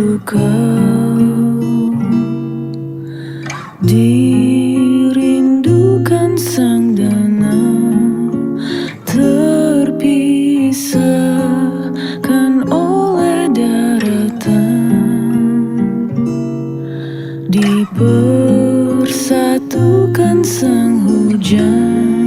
ku kau dirindukan sang danau terpisahkan oleh daratan. Dipersatukan sang hujan.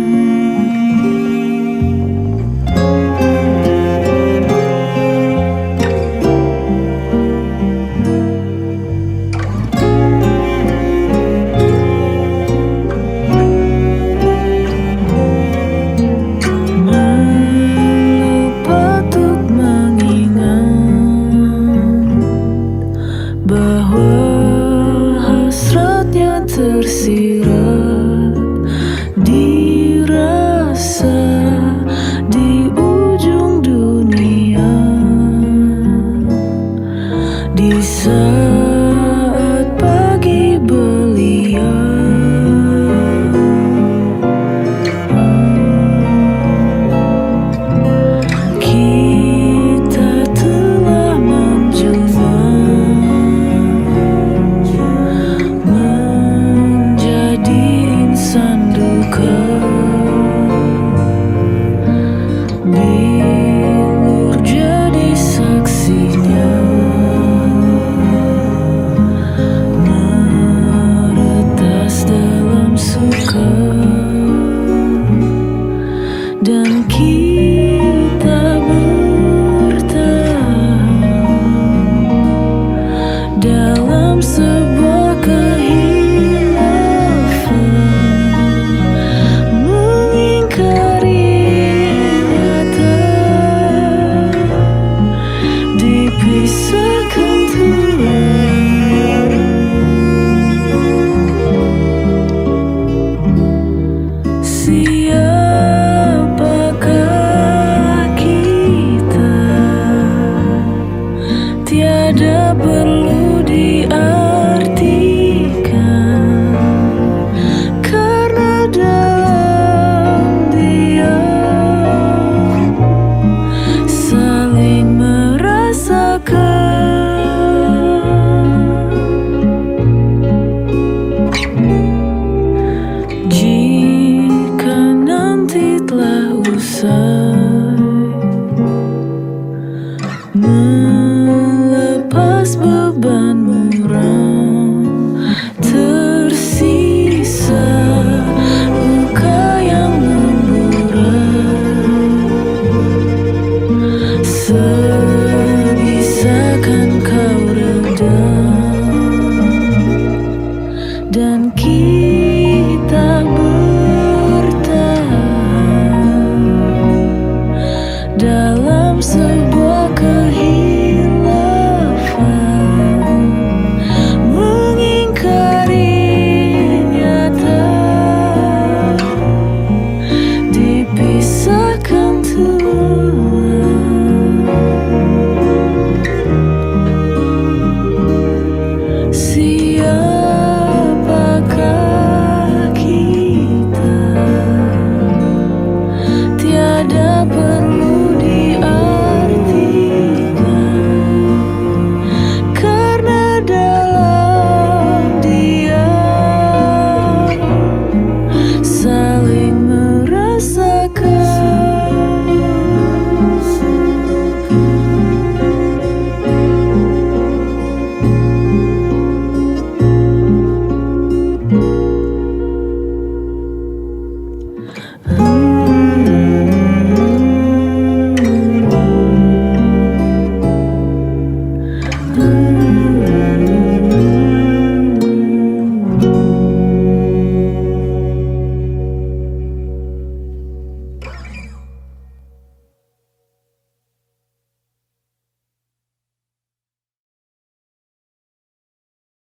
tersirat Bisarkan terbayang dalam sebuah